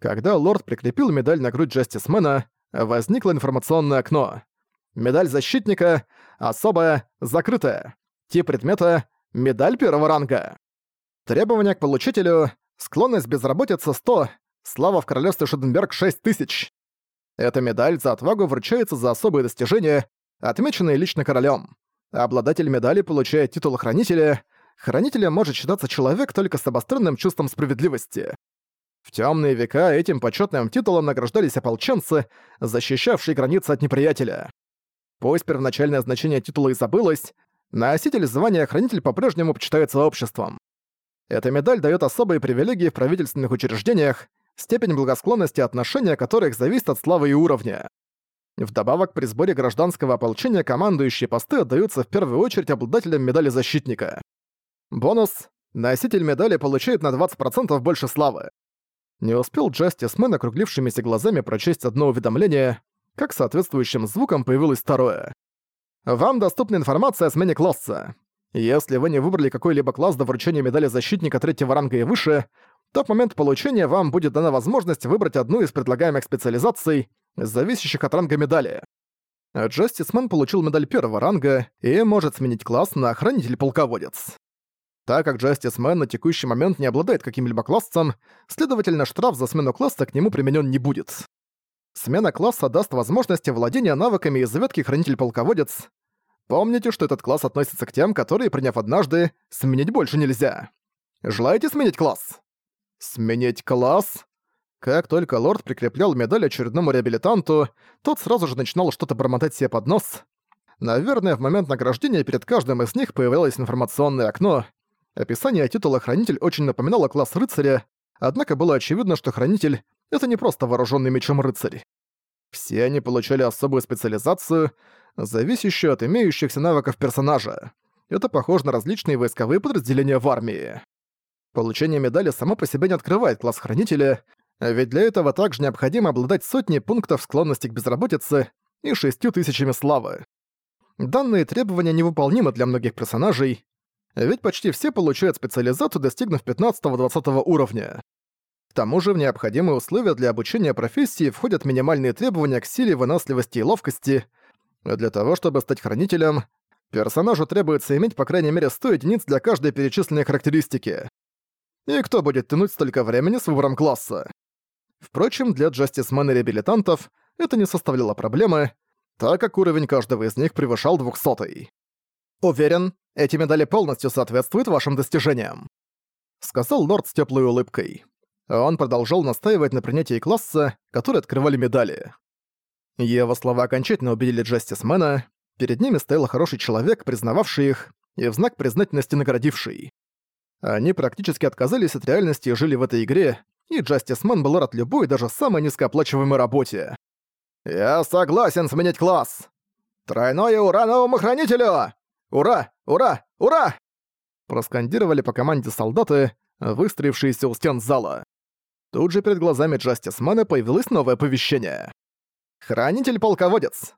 Когда лорд прикрепил медаль на грудь Джастисмена, возникло информационное окно. Медаль защитника особая, закрытая. Тип предмета — медаль первого ранга. Требования к получителю — склонность безработицы 100, слава в королевстве Шеденберг 6000. Эта медаль за отвагу вручается за особые достижения, отмеченные лично королем. Обладатель медали получает титул хранителя. Хранителем может считаться человек только с обостренным чувством справедливости. В темные века этим почетным титулом награждались ополченцы, защищавшие границы от неприятеля. Пусть первоначальное значение титула и забылось, носитель звания хранитель по-прежнему почитается обществом. Эта медаль дает особые привилегии в правительственных учреждениях, степень благосклонности отношения которых зависит от славы и уровня. Вдобавок, при сборе гражданского ополчения командующие посты отдаются в первую очередь обладателям медали защитника. Бонус — носитель медали получает на 20% больше славы. Не успел Джастисмен округлившимися глазами прочесть одно уведомление, как соответствующим звуком появилось второе. Вам доступна информация о смене класса. Если вы не выбрали какой-либо класс до вручения медали защитника третьего ранга и выше, то в момент получения вам будет дана возможность выбрать одну из предлагаемых специализаций, зависящих от ранга медали. Джастисмен получил медаль первого ранга и может сменить класс на Хранитель-полководец. Так как Джастисмен на текущий момент не обладает каким-либо классом, следовательно, штраф за смену класса к нему применен не будет. Смена класса даст возможность владения навыками из ветки Хранитель-полководец. Помните, что этот класс относится к тем, которые, приняв однажды, сменить больше нельзя. Желаете сменить класс? Сменить класс? Как только лорд прикреплял медаль очередному реабилитанту, тот сразу же начинал что-то бормотать себе под нос. Наверное, в момент награждения перед каждым из них появлялось информационное окно. Описание титула «Хранитель» очень напоминало класс рыцаря, однако было очевидно, что Хранитель — это не просто вооруженный мечом рыцарь. Все они получали особую специализацию, зависящую от имеющихся навыков персонажа. Это похоже на различные войсковые подразделения в армии. Получение медали само по себе не открывает класс Хранителя, ведь для этого также необходимо обладать сотней пунктов склонности к безработице и шестью тысячами славы. Данные требования невыполнимы для многих персонажей, ведь почти все получают специализацию, достигнув 15-20 уровня. К тому же в необходимые условия для обучения профессии входят минимальные требования к силе, выносливости и ловкости. Для того, чтобы стать хранителем, персонажу требуется иметь по крайней мере 100 единиц для каждой перечисленной характеристики. И кто будет тянуть столько времени с выбором класса? Впрочем, для джастисмен и реабилитантов это не составляло проблемы, так как уровень каждого из них превышал 200 «Уверен, эти медали полностью соответствуют вашим достижениям», — сказал лорд с теплой улыбкой. Он продолжал настаивать на принятии класса, который открывали медали. Его слова окончательно убедили Джастисмена, перед ними стоял хороший человек, признававший их, и в знак признательности наградивший. Они практически отказались от реальности и жили в этой игре, и Джастисмен был рад любой, даже самой низкооплачиваемой работе. «Я согласен сменить класс! Тройное ура новому хранителю! Ура! Ура! Ура!» Проскандировали по команде солдаты, выстроившиеся у стен зала. Тут же перед глазами Джастисмена появилось новое оповещение. «Хранитель-полководец!»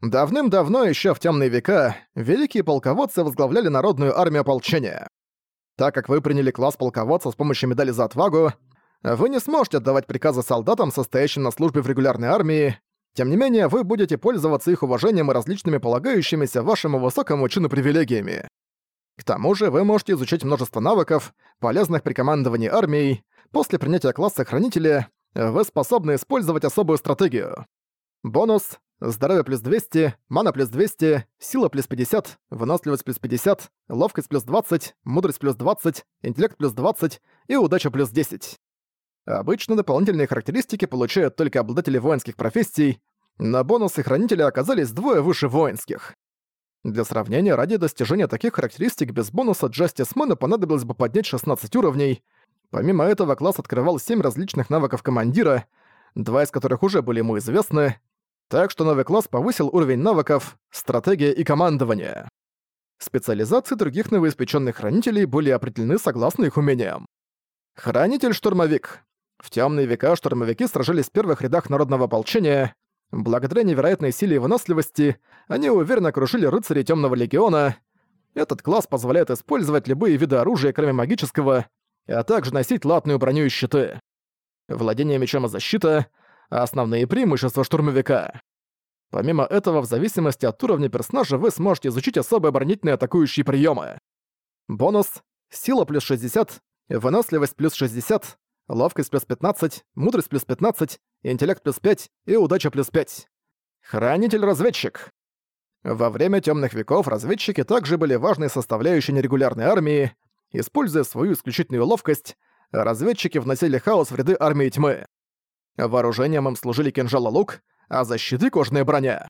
Давным-давно, еще в темные века, великие полководцы возглавляли народную армию ополчения. Так как вы приняли класс полководца с помощью медали за отвагу, вы не сможете отдавать приказы солдатам, состоящим на службе в регулярной армии. Тем не менее, вы будете пользоваться их уважением и различными полагающимися вашему высокому чину привилегиями. К тому же вы можете изучить множество навыков, полезных при командовании армией. После принятия класса Хранителя вы способны использовать особую стратегию. Бонус – здоровье плюс 200, мана плюс 200, сила плюс 50, выносливость плюс 50, ловкость плюс 20, мудрость плюс 20, интеллект плюс 20 и удача плюс 10. Обычно дополнительные характеристики получают только обладатели воинских профессий, но бонусы хранителя оказались двое выше воинских. Для сравнения, ради достижения таких характеристик без бонуса Джастисмена понадобилось бы поднять 16 уровней. Помимо этого, класс открывал 7 различных навыков командира, два из которых уже были ему известны, так что новый класс повысил уровень навыков, стратегия и командование. Специализации других новоиспеченных хранителей были определены согласно их умениям. Хранитель-штурмовик. В темные века штурмовики сражались в первых рядах народного ополчения. Благодаря невероятной силе и выносливости, они уверенно окружили рыцарей Темного легиона. Этот класс позволяет использовать любые виды оружия, кроме магического, а также носить латную броню и щиты. владение мечом и защита — основные преимущества штурмовика. Помимо этого, в зависимости от уровня персонажа вы сможете изучить особые оборонительные атакующие приемы. Бонус — сила плюс 60, выносливость плюс 60, ловкость плюс 15, мудрость плюс 15, интеллект плюс 5 и удача плюс 5. Хранитель-разведчик. Во время темных веков разведчики также были важной составляющей нерегулярной армии. Используя свою исключительную ловкость, разведчики вносили хаос в ряды армии тьмы. Вооружением им служили кинжал и лук, а защиты — кожная броня.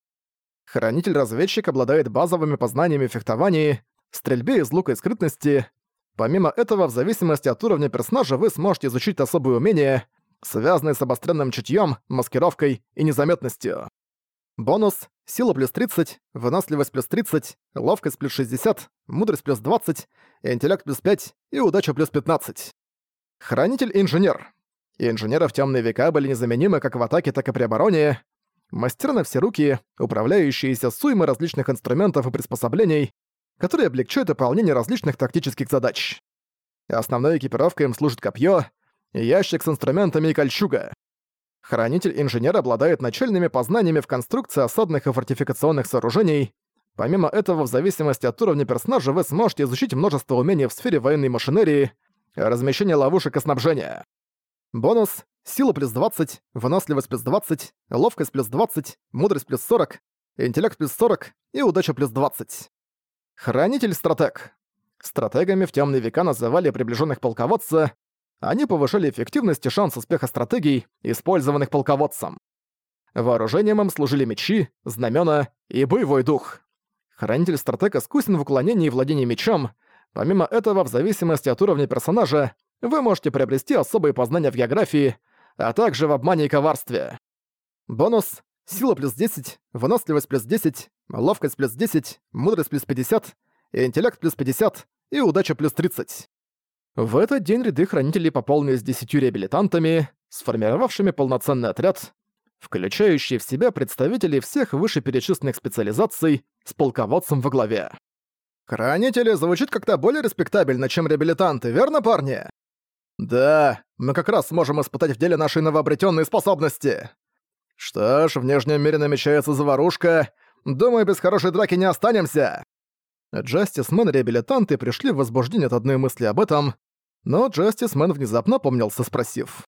Хранитель-разведчик обладает базовыми познаниями в фехтовании, стрельбе из лука и скрытности. Помимо этого, в зависимости от уровня персонажа вы сможете изучить особые умения, связанные с обостренным чутьем, маскировкой и незаметностью. Бонус — сила плюс 30, выносливость плюс 30, ловкость плюс 60, мудрость плюс 20, интеллект плюс 5 и удача плюс 15. Хранитель-инженер. Инженеры в темные века были незаменимы как в атаке, так и при обороне. Мастера на все руки, управляющиеся суймой различных инструментов и приспособлений, которые облегчают выполнение различных тактических задач. Основной экипировкой им служит копье, ящик с инструментами и кольчуга. Хранитель-инженер обладает начальными познаниями в конструкции осадных и фортификационных сооружений. Помимо этого, в зависимости от уровня персонажа, вы сможете изучить множество умений в сфере военной машинерии, размещения ловушек и снабжения. Бонус — сила плюс 20, выносливость плюс 20, ловкость плюс 20, мудрость плюс 40, интеллект плюс 40 и удача плюс 20. Хранитель-стратег. Стратегами в темные века называли приближенных полководца, они повышали эффективность и шанс успеха стратегий, использованных полководцем. Вооружением им служили мечи, знамена и боевой дух. Хранитель стратег искусен в уклонении и владении мечом. Помимо этого, в зависимости от уровня персонажа, вы можете приобрести особые познания в географии, а также в обмане и коварстве. Бонус — сила плюс 10, выносливость плюс 10, ловкость плюс 10, мудрость плюс 50, интеллект плюс 50 и удача плюс 30. В этот день ряды хранителей пополнились десятью реабилитантами, сформировавшими полноценный отряд, включающий в себя представителей всех вышеперечисленных специализаций с полководцем во главе. «Хранители звучит как-то более респектабельно, чем реабилитанты, верно, парни?» «Да, мы как раз сможем испытать в деле наши новообретенные способности». «Что ж, в внешнем мире намечается заварушка. Думаю, без хорошей драки не останемся». Джастисмен и реабилитанты пришли в возбуждение от одной мысли об этом, но Джастисмен внезапно помнился, спросив.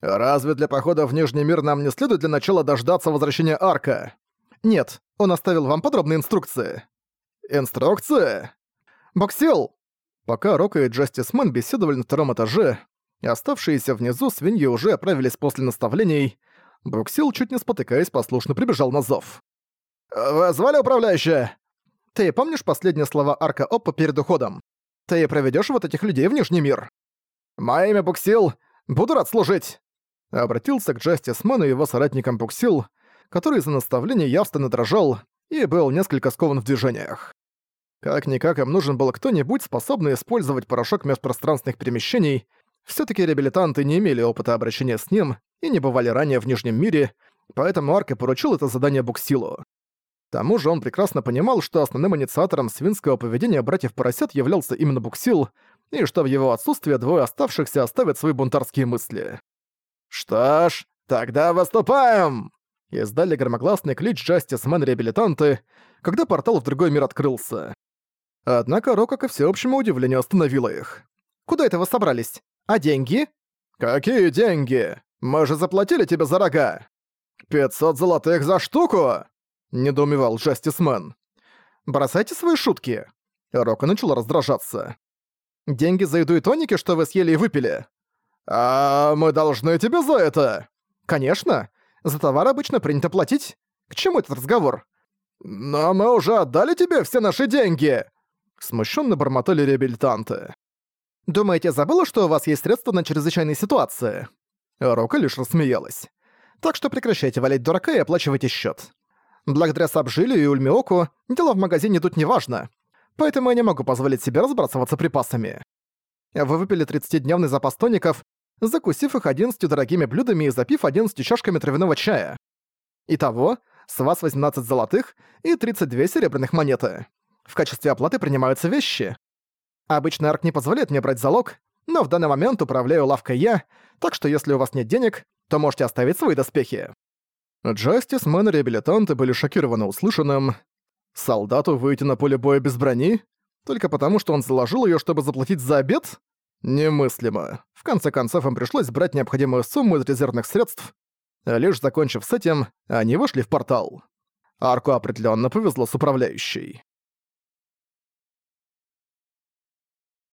«Разве для похода в Нижний мир нам не следует для начала дождаться возвращения Арка?» «Нет, он оставил вам подробные инструкции». «Инструкции?» «Боксил!» Пока Рока и Джастисмен беседовали на втором этаже, оставшиеся внизу свиньи уже отправились после наставлений, Буксил, чуть не спотыкаясь, послушно прибежал на зов. «Вы звали управляющая?» Ты помнишь последние слова Арка Оппа перед уходом? Ты проведёшь вот этих людей в Нижний мир. Мое имя Буксил. Буду рад служить. Обратился к Джастисмену и его соратникам Буксил, который за наставление явственно дрожал и был несколько скован в движениях. Как-никак им нужен был кто-нибудь, способный использовать порошок межпространственных перемещений. Всё-таки реабилитанты не имели опыта обращения с ним и не бывали ранее в Нижнем мире, поэтому Арка поручил это задание Буксилу. Тому же он прекрасно понимал, что основным инициатором свинского поведения братьев-поросят являлся именно Буксил, и что в его отсутствие двое оставшихся оставят свои бунтарские мысли. «Что ж, тогда выступаем!» Издали громогласный клич Джастисмен-реабилитанты, когда портал в другой мир открылся. Однако Рока, ко всеобщему удивлению, остановила их. «Куда это вы собрались? А деньги?» «Какие деньги? Мы же заплатили тебе за рога!» «500 золотых за штуку!» — недоумевал Джастисмен. «Бросайте свои шутки!» Рока начала раздражаться. «Деньги за еду и тоники, что вы съели и выпили?» «А мы должны тебе за это!» «Конечно! За товар обычно принято платить. К чему этот разговор?» «Но мы уже отдали тебе все наши деньги!» Смущенно бормотали реабилитанты. «Думаете, забыла, что у вас есть средства на чрезвычайные ситуации?» Рока лишь рассмеялась. «Так что прекращайте валять дурака и оплачивайте счет. Благодаря Сабжилю и Ульмиоку дела в магазине тут не важно, поэтому я не могу позволить себе разбрасываться припасами. Вы выпили 30-дневный запас тоников, закусив их 11 дорогими блюдами и запив 11 чашками травяного чая. Итого, с вас 18 золотых и 32 серебряных монеты. В качестве оплаты принимаются вещи. Обычно Арк не позволяет мне брать залог, но в данный момент управляю лавкой я, так что если у вас нет денег, то можете оставить свои доспехи». Джастис, Мэн и реабилитанты были шокированы услышанным. Солдату выйти на поле боя без брони? Только потому, что он заложил её, чтобы заплатить за обед? Немыслимо. В конце концов, им пришлось брать необходимую сумму из резервных средств. Лишь закончив с этим, они вышли в портал. Арку определённо повезло с управляющей.